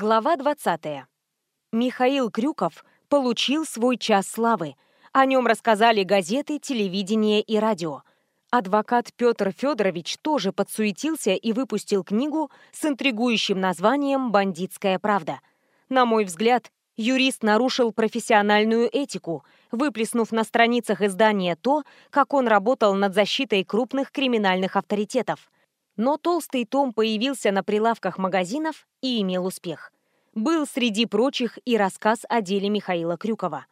Глава 20. Михаил Крюков получил свой час славы. О нем рассказали газеты, телевидение и радио. Адвокат Петр Федорович тоже подсуетился и выпустил книгу с интригующим названием «Бандитская правда». На мой взгляд, юрист нарушил профессиональную этику, выплеснув на страницах издания то, как он работал над защитой крупных криминальных авторитетов – но толстый том появился на прилавках магазинов и имел успех. Был среди прочих и рассказ о деле Михаила Крюкова.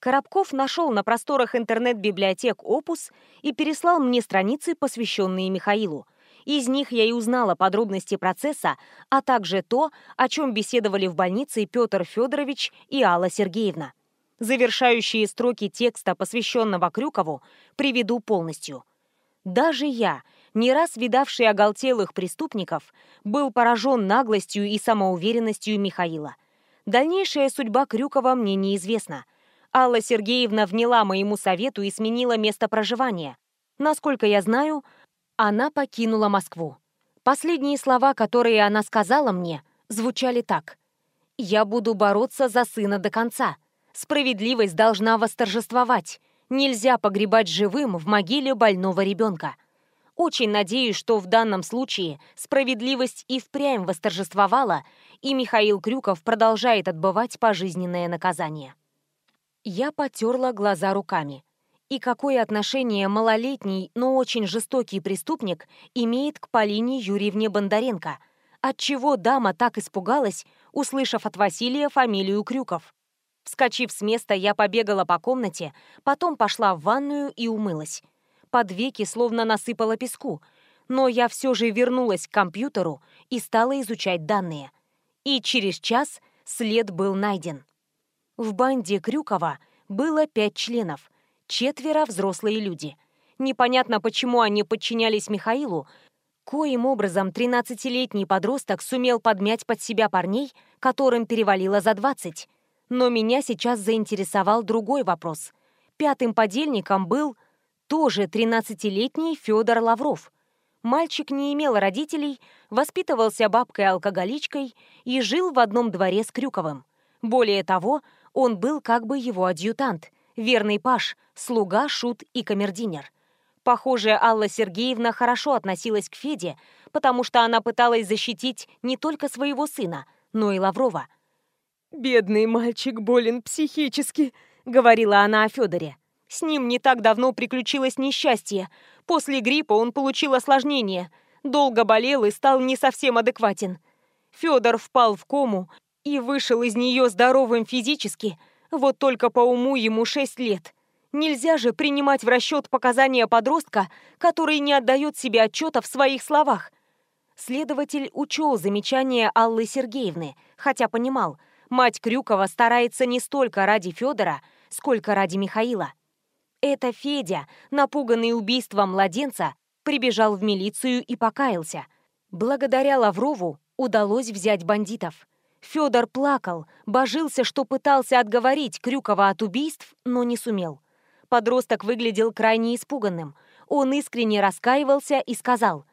Коробков нашел на просторах интернет-библиотек «Опус» и переслал мне страницы, посвященные Михаилу. Из них я и узнала подробности процесса, а также то, о чем беседовали в больнице Петр Федорович и Алла Сергеевна. Завершающие строки текста, посвященного Крюкову, приведу полностью. Даже я, не раз видавший оголтелых преступников, был поражен наглостью и самоуверенностью Михаила. Дальнейшая судьба Крюкова мне неизвестна. Алла Сергеевна вняла моему совету и сменила место проживания. Насколько я знаю, она покинула Москву. Последние слова, которые она сказала мне, звучали так. «Я буду бороться за сына до конца. Справедливость должна восторжествовать. Нельзя погребать живым в могиле больного ребенка». Очень надеюсь, что в данном случае справедливость и впрямь восторжествовала, и Михаил Крюков продолжает отбывать пожизненное наказание. Я потерла глаза руками. И какое отношение малолетний, но очень жестокий преступник имеет к Полине Юрьевне Бондаренко? Отчего дама так испугалась, услышав от Василия фамилию Крюков? Вскочив с места, я побегала по комнате, потом пошла в ванную и умылась под веки словно насыпала песку, но я все же вернулась к компьютеру и стала изучать данные. И через час след был найден. В банде Крюкова было пять членов, четверо взрослые люди. Непонятно, почему они подчинялись Михаилу, коим образом 13-летний подросток сумел подмять под себя парней, которым перевалило за 20. Но меня сейчас заинтересовал другой вопрос. Пятым подельником был тоже 13-летний Федор Лавров. Мальчик не имел родителей, воспитывался бабкой-алкоголичкой и жил в одном дворе с Крюковым. Более того, он был как бы его адъютант, верный паш, слуга, шут и камердинер. Похоже, Алла Сергеевна хорошо относилась к Феде, потому что она пыталась защитить не только своего сына, но и Лаврова. «Бедный мальчик болен психически», — говорила она о Федоре. С ним не так давно приключилось несчастье. После гриппа он получил осложнение. Долго болел и стал не совсем адекватен. Федор впал в кому и вышел из нее здоровым физически. Вот только по уму ему 6 лет. Нельзя же принимать в расчет показания подростка, который не отдает себе отчета в своих словах. Следователь учел замечание Аллы Сергеевны, хотя понимал, мать Крюкова старается не столько ради Федора, сколько ради Михаила. Это Федя, напуганный убийством младенца, прибежал в милицию и покаялся. Благодаря Лаврову удалось взять бандитов. Федор плакал, божился, что пытался отговорить Крюкова от убийств, но не сумел. Подросток выглядел крайне испуганным. Он искренне раскаивался и сказал.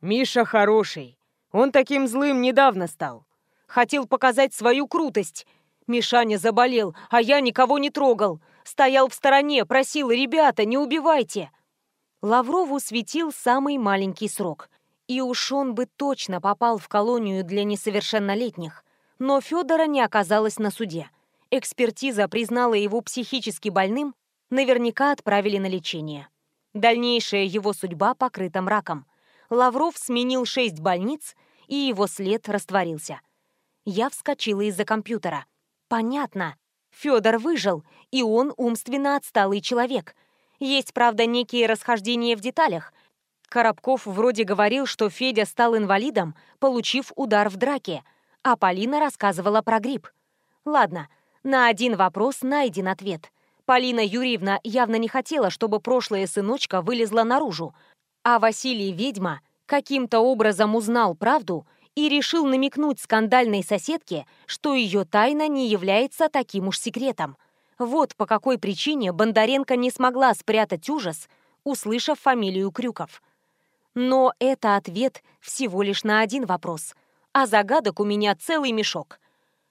«Миша хороший. Он таким злым недавно стал. Хотел показать свою крутость. Мишаня заболел, а я никого не трогал. Стоял в стороне, просил, ребята, не убивайте. Лаврову светил самый маленький срок. И уж он бы точно попал в колонию для несовершеннолетних. Но Федора не оказалось на суде. Экспертиза признала его психически больным, наверняка отправили на лечение. Дальнейшая его судьба покрыта мраком. Лавров сменил шесть больниц, и его след растворился. Я вскочила из-за компьютера. Понятно. Федор выжил, и он умственно отсталый человек. Есть, правда, некие расхождения в деталях. Коробков вроде говорил, что Федя стал инвалидом, получив удар в драке, а Полина рассказывала про грипп. Ладно, на один вопрос найден ответ. Полина Юрьевна явно не хотела, чтобы прошлая сыночка вылезла наружу, а Василий Ведьма каким-то образом узнал правду – и решил намекнуть скандальной соседке, что ее тайна не является таким уж секретом. Вот по какой причине Бондаренко не смогла спрятать ужас, услышав фамилию Крюков. Но это ответ всего лишь на один вопрос. а загадок у меня целый мешок.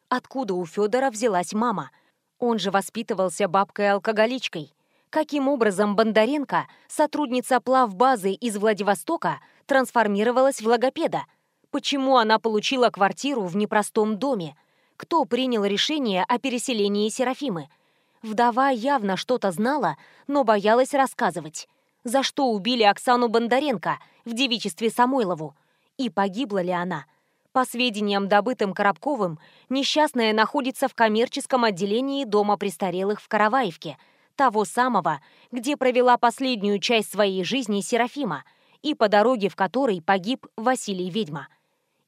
Откуда у Федора взялась мама? Он же воспитывался бабкой-алкоголичкой. Каким образом Бондаренко, сотрудница плавбазы из Владивостока, трансформировалась в логопеда? Почему она получила квартиру в непростом доме? Кто принял решение о переселении Серафимы? Вдова явно что-то знала, но боялась рассказывать. За что убили Оксану Бондаренко в девичестве Самойлову? И погибла ли она? По сведениям, добытым Коробковым, несчастная находится в коммерческом отделении дома престарелых в Караваевке, того самого, где провела последнюю часть своей жизни Серафима, и по дороге в которой погиб Василий Ведьма.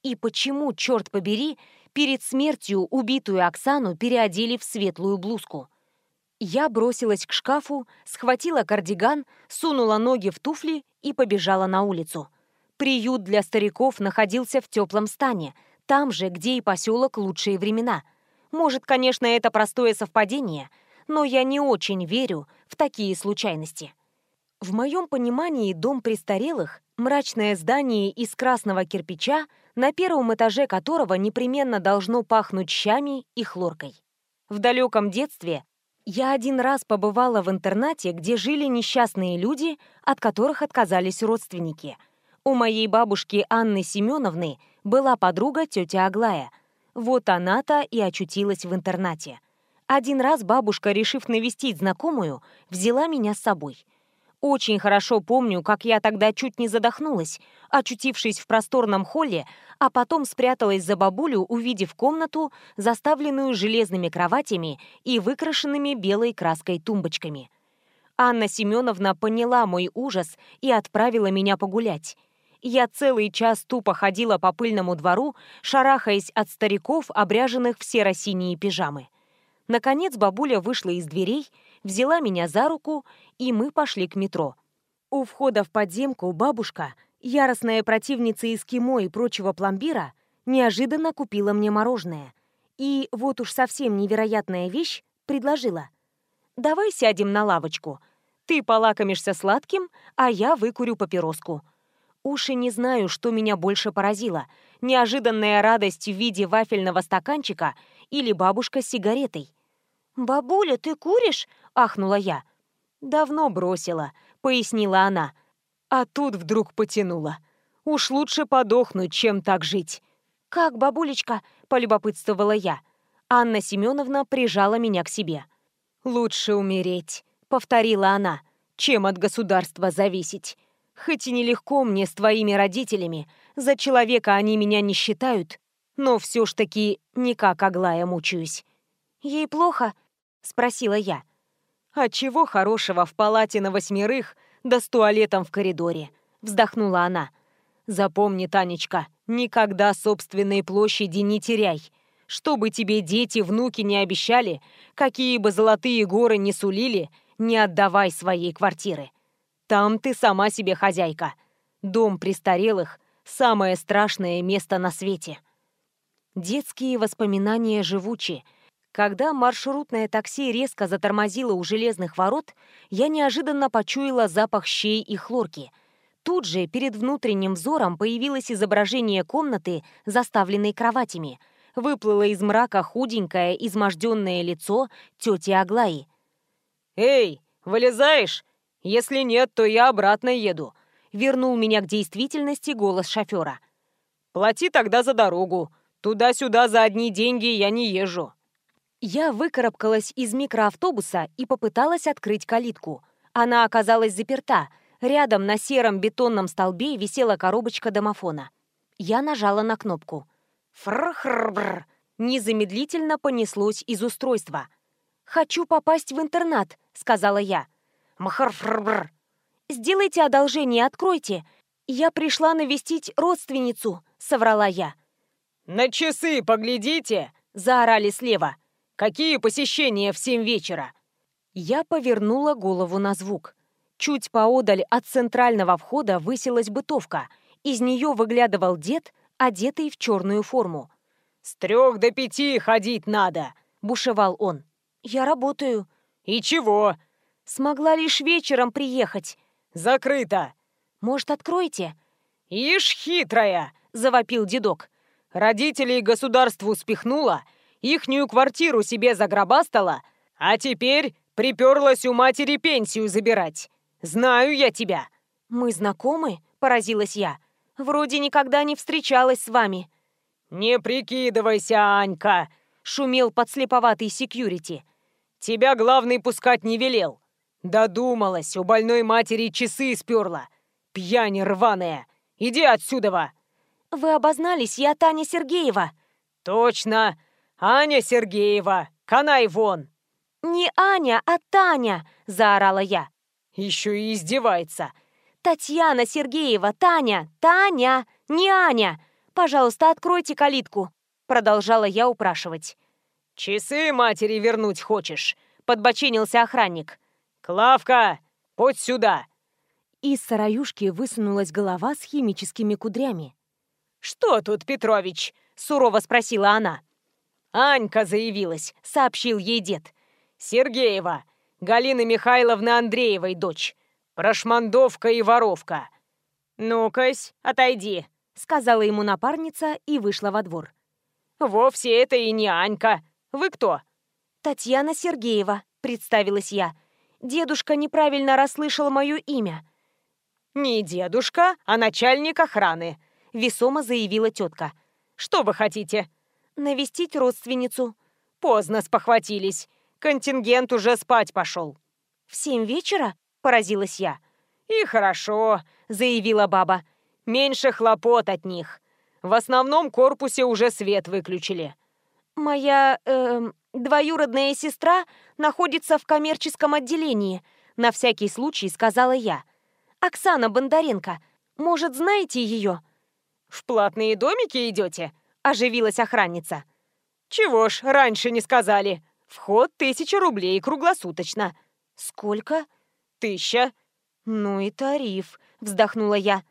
И почему, черт побери, перед смертью убитую Оксану переодели в светлую блузку? Я бросилась к шкафу, схватила кардиган, сунула ноги в туфли и побежала на улицу. Приют для стариков находился в теплом стане, там же, где и поселок «Лучшие времена». Может, конечно, это простое совпадение, но я не очень верю в такие случайности. В моем понимании дом престарелых – мрачное здание из красного кирпича, на первом этаже которого непременно должно пахнуть щами и хлоркой. В далеком детстве я один раз побывала в интернате, где жили несчастные люди, от которых отказались родственники – у моей бабушки Анны Семеновны была подруга тетя Аглая. Вот она-то и очутилась в интернате. Один раз бабушка, решив навестить знакомую, взяла меня с собой. Очень хорошо помню, как я тогда чуть не задохнулась, очутившись в просторном холле, а потом спряталась за бабулю, увидев комнату, заставленную железными кроватями и выкрашенными белой краской тумбочками. Анна Семеновна поняла мой ужас и отправила меня погулять я целый час тупо ходила по пыльному двору, шарахаясь от стариков, обряженных в серо-синие пижамы. Наконец бабуля вышла из дверей, взяла меня за руку, и мы пошли к метро. У входа в подземку бабушка, яростная противница эскимо и прочего пломбира, неожиданно купила мне мороженое. И, вот уж совсем невероятная вещь, предложила. «Давай сядем на лавочку. Ты полакомишься сладким, а я выкурю папироску. Уши не знаю, что меня больше поразило. Неожиданная радость в виде вафельного стаканчика или бабушка с сигаретой. «Бабуля, ты куришь?» – ахнула я. «Давно бросила», – пояснила она. А тут вдруг потянула. «Уж лучше подохнуть, чем так жить». «Как, бабулечка?» – полюбопытствовала я. Анна Семеновна прижала меня к себе. «Лучше умереть», — повторила она, — «чем от государства зависеть. Хоть и нелегко мне с твоими родителями, за человека они меня не считают, но все ж таки не как Аглая мучаюсь. «Ей плохо?» — спросила я. «А чего хорошего в палате на восьмерых, да с туалетом в коридоре?» — вздохнула она. «Запомни, Танечка, никогда собственной площади не теряй. Что бы тебе дети, внуки не обещали, какие бы золотые горы не сулили, не отдавай своей квартиры. Там ты сама себе хозяйка. Дом престарелых – самое страшное место на свете. Детские воспоминания живучи. Когда маршрутное такси резко затормозило у железных ворот, я неожиданно почуяла запах щей и хлорки. Тут же перед внутренним взором появилось изображение комнаты, заставленной кроватями. Выплыло из мрака худенькое, изможденное лицо тети Аглаи. «Эй, вылезаешь?» Если нет, то я обратно еду», — вернул меня к действительности голос шофера. «Плати тогда за дорогу. Туда-сюда за одни деньги я не езжу». Я выкарабкалась из микроавтобуса и попыталась открыть калитку. Она оказалась заперта. Рядом на сером бетонном столбе висела коробочка домофона. Я нажала на кнопку. Фрхрбр. Незамедлительно понеслось из устройства. «Хочу попасть в интернат», — сказала я. Махарфрбр. Сделайте одолжение, откройте. Я пришла навестить родственницу, соврала я. На часы поглядите, заорали слева. Какие посещения в семь вечера? Я повернула голову на звук. Чуть поодаль от центрального входа высилась бытовка. Из нее выглядывал дед, одетый в черную форму. «С трех до пяти ходить надо!» – бушевал он. «Я работаю». «И чего? Смогла лишь вечером приехать. Закрыто. Может, откроете? Ишь, хитрая, завопил дедок. Родителей государству спихнула, ихнюю квартиру себе загробастала, а теперь приперлась у матери пенсию забирать. Знаю я тебя». «Мы знакомы?» – поразилась я. «Вроде никогда не встречалась с вами». «Не прикидывайся, Анька!» – шумел подслеповатый секьюрити. «Тебя главный пускать не велел. Додумалась, у больной матери часы сперла. Пьянь рваная. Иди отсюда!» «Вы обознались, я Таня Сергеева». «Точно! Аня Сергеева! Канай вон!» «Не Аня, а Таня!» – заорала я. «Еще и издевается!» «Татьяна Сергеева, Таня, Таня, не Аня! Пожалуйста, откройте калитку!» – продолжала я упрашивать. «Часы матери вернуть хочешь?» – подбоченился охранник. «Клавка, подь сюда!» Из сараюшки высунулась голова с химическими кудрями. «Что тут, Петрович?» – сурово спросила она. «Анька заявилась», – сообщил ей дед. «Сергеева, Галины Михайловны Андреевой дочь. Прошмандовка и воровка». «Ну-кась, отойди», — сказала ему напарница и вышла во двор. «Вовсе это и не Анька. Вы кто?» «Татьяна Сергеева», — представилась я. «Дедушка неправильно расслышал мое имя». «Не дедушка, а начальник охраны», — весомо заявила тетка. «Что вы хотите?» «Навестить родственницу». «Поздно спохватились. Контингент уже спать пошел». «В семь вечера?» – поразилась я. «И хорошо», – заявила баба. «Меньше хлопот от них. В основном корпусе уже свет выключили». «Моя, э, двоюродная сестра находится в коммерческом отделении», – на всякий случай сказала я. «Оксана Бондаренко. Может, знаете ее?» «В платные домики идете?» – оживилась охранница. «Чего ж, раньше не сказали?» Вход тысяча рублей круглосуточно. Сколько? Тысяча. Ну и тариф, вздохнула я.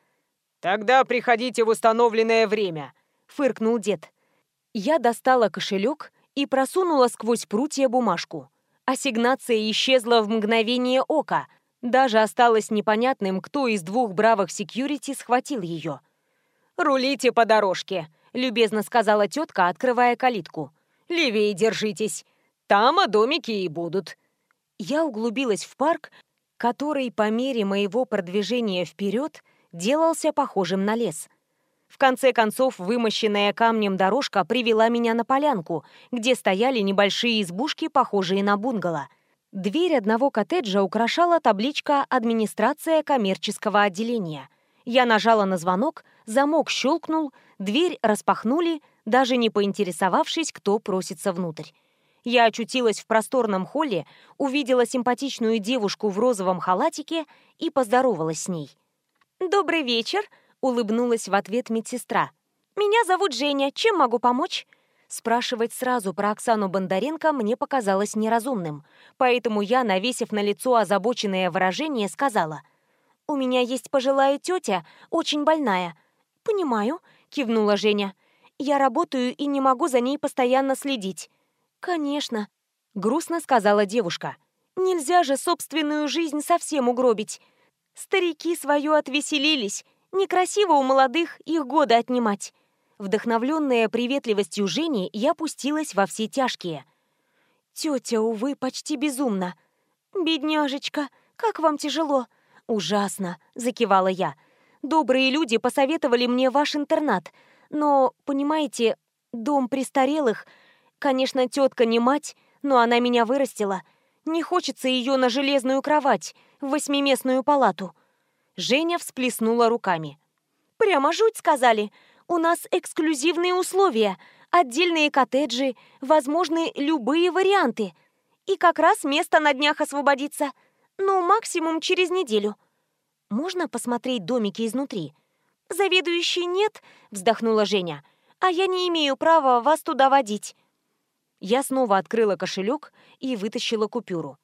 Тогда приходите в установленное время, фыркнул дед. Я достала кошелек и просунула сквозь прутья бумажку. Ассигнация исчезла в мгновение ока. Даже осталось непонятным, кто из двух бравых секьюрити схватил ее. «Рулите по дорожке», — любезно сказала тетка, открывая калитку. «Левее держитесь. Там о домики и будут». Я углубилась в парк, который по мере моего продвижения вперед делался похожим на лес. В конце концов, вымощенная камнем дорожка привела меня на полянку, где стояли небольшие избушки, похожие на бунгало. Дверь одного коттеджа украшала табличка «Администрация коммерческого отделения». Я нажала на звонок, замок щелкнул, дверь распахнули, даже не поинтересовавшись, кто просится внутрь. Я очутилась в просторном холле, увидела симпатичную девушку в розовом халатике и поздоровалась с ней. «Добрый вечер», — улыбнулась в ответ медсестра. «Меня зовут Женя. Чем могу помочь?» Спрашивать сразу про Оксану Бондаренко мне показалось неразумным, поэтому я, навесив на лицо озабоченное выражение, сказала. «У меня есть пожилая тетя, очень больная». «Понимаю», — кивнула Женя. «Я работаю и не могу за ней постоянно следить. «Конечно», — грустно сказала девушка. «Нельзя же собственную жизнь совсем угробить. Старики свое отвеселились. Некрасиво у молодых их годы отнимать». Вдохновленная приветливостью Жени, я пустилась во все тяжкие. «Тетя, увы, почти безумна». «Бедняжечка, как вам тяжело?» «Ужасно», — закивала я. «Добрые люди посоветовали мне ваш интернат. Но, понимаете, дом престарелых — Конечно, тетка не мать, но она меня вырастила. Не хочется ее на железную кровать, в восьмиместную палату. Женя всплеснула руками. «Прямо жуть сказали. У нас эксклюзивные условия, отдельные коттеджи, возможны любые варианты. И как раз место на днях освободится. Ну, максимум через неделю. Можно посмотреть домики изнутри?» «Заведующий нет», — вздохнула Женя. «А я не имею права вас туда водить». Я снова открыла кошелек и вытащила купюру.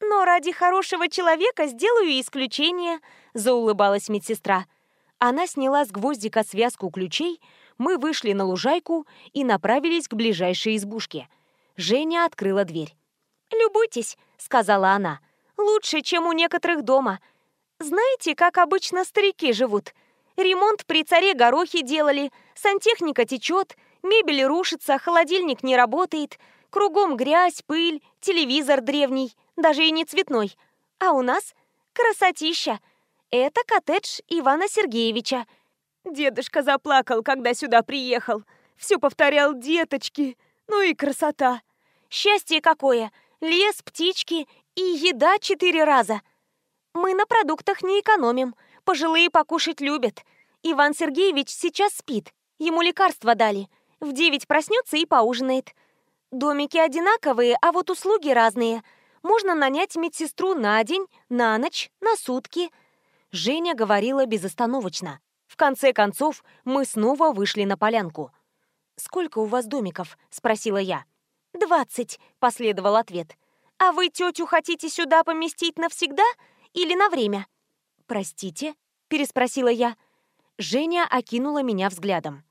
«Но ради хорошего человека сделаю исключение», — заулыбалась медсестра. Она сняла с гвоздика связку ключей, мы вышли на лужайку и направились к ближайшей избушке. Женя открыла дверь. «Любуйтесь», — сказала она. «Лучше, чем у некоторых дома. Знаете, как обычно старики живут? Ремонт при царе горохи делали, сантехника течет, мебель рушится, холодильник не работает, кругом грязь, пыль, телевизор древний, даже и не цветной. А у нас красотища. Это коттедж Ивана Сергеевича. Дедушка заплакал, когда сюда приехал. Все повторял «деточки». Ну и красота. Счастье какое! Лес, птички и еда четыре раза. Мы на продуктах не экономим. Пожилые покушать любят. Иван Сергеевич сейчас спит. Ему лекарства дали. В девять проснется и поужинает. Домики одинаковые, а вот услуги разные. Можно нанять медсестру на день, на ночь, на сутки. Женя говорила безостановочно. В конце концов, мы снова вышли на полянку. «Сколько у вас домиков?» – спросила я. «Двадцать», – последовал ответ. «А вы тетю хотите сюда поместить навсегда или на время?» «Простите?» – переспросила я. Женя окинула меня взглядом.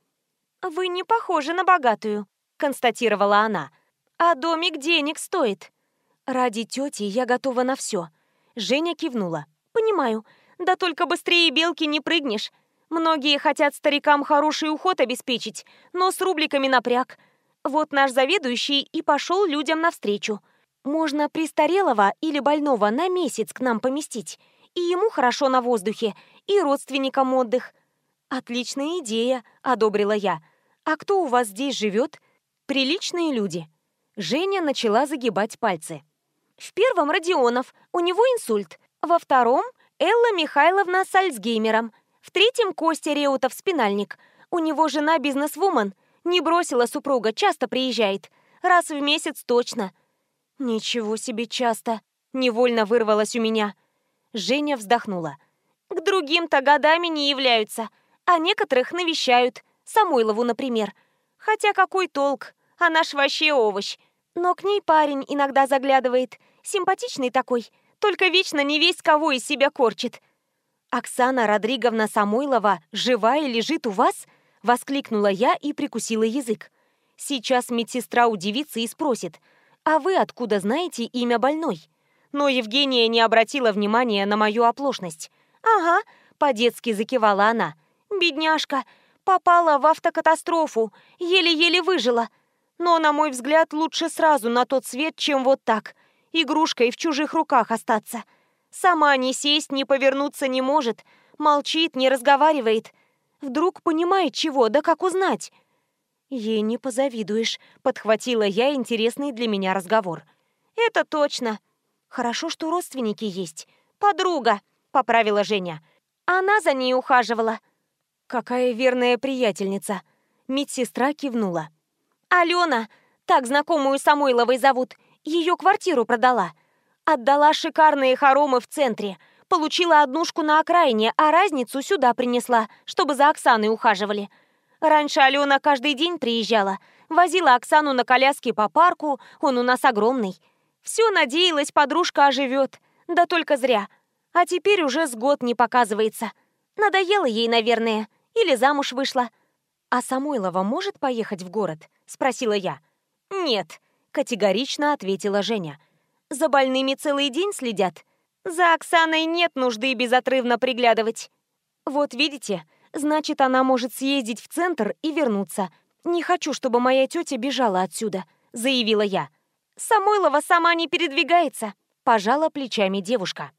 «Вы не похожи на богатую», – констатировала она. «А домик денег стоит». «Ради тети я готова на все». Женя кивнула. «Понимаю. Да только быстрее белки не прыгнешь. Многие хотят старикам хороший уход обеспечить, но с рубликами напряг. Вот наш заведующий и пошел людям навстречу. Можно престарелого или больного на месяц к нам поместить. И ему хорошо на воздухе, и родственникам отдых. Отличная идея, одобрила я. А кто у вас здесь живет? Приличные люди. Женя начала загибать пальцы. В первом Родионов, у него инсульт. Во втором Элла Михайловна с Альцгеймером – в третьем Костя Реутов спинальник. У него жена бизнесвумен. Не бросила супруга, часто приезжает. Раз в месяц точно. Ничего себе часто. Невольно вырвалось у меня. Женя вздохнула. К другим-то годами не являются, а некоторых навещают. Самойлову, например. Хотя какой толк? Она ж вообще овощ. Но к ней парень иногда заглядывает. Симпатичный такой. Только вечно не весь кого из себя корчит. «Оксана Родриговна Самойлова живая лежит у вас?» – воскликнула я и прикусила язык. Сейчас медсестра удивится и спросит, «А вы откуда знаете имя больной?» Но Евгения не обратила внимания на мою оплошность. «Ага», – по-детски закивала она. «Бедняжка, попала в автокатастрофу, еле-еле выжила. Но, на мой взгляд, лучше сразу на тот свет, чем вот так, игрушкой в чужих руках остаться». Сама ни сесть, ни повернуться не может. Молчит, не разговаривает. Вдруг понимает чего, да как узнать? Ей не позавидуешь, подхватила я интересный для меня разговор. Это точно. Хорошо, что родственники есть. Подруга, поправила Женя. Она за ней ухаживала. Какая верная приятельница. Медсестра кивнула. Алена, так знакомую Самойловой зовут, ее квартиру продала. Отдала шикарные хоромы в центре. Получила однушку на окраине, а разницу сюда принесла, чтобы за Оксаной ухаживали. Раньше Алена каждый день приезжала. Возила Оксану на коляске по парку, он у нас огромный. Все надеялась, подружка оживет. Да только зря. А теперь уже с год не показывается. Надоело ей, наверное. Или замуж вышла. «А Самойлова может поехать в город?» – спросила я. «Нет», – категорично ответила Женя. За больными целый день следят. За Оксаной нет нужды безотрывно приглядывать. Вот видите, значит, она может съездить в центр и вернуться. Не хочу, чтобы моя тетя бежала отсюда, заявила я. Самойлова сама не передвигается, пожала плечами девушка.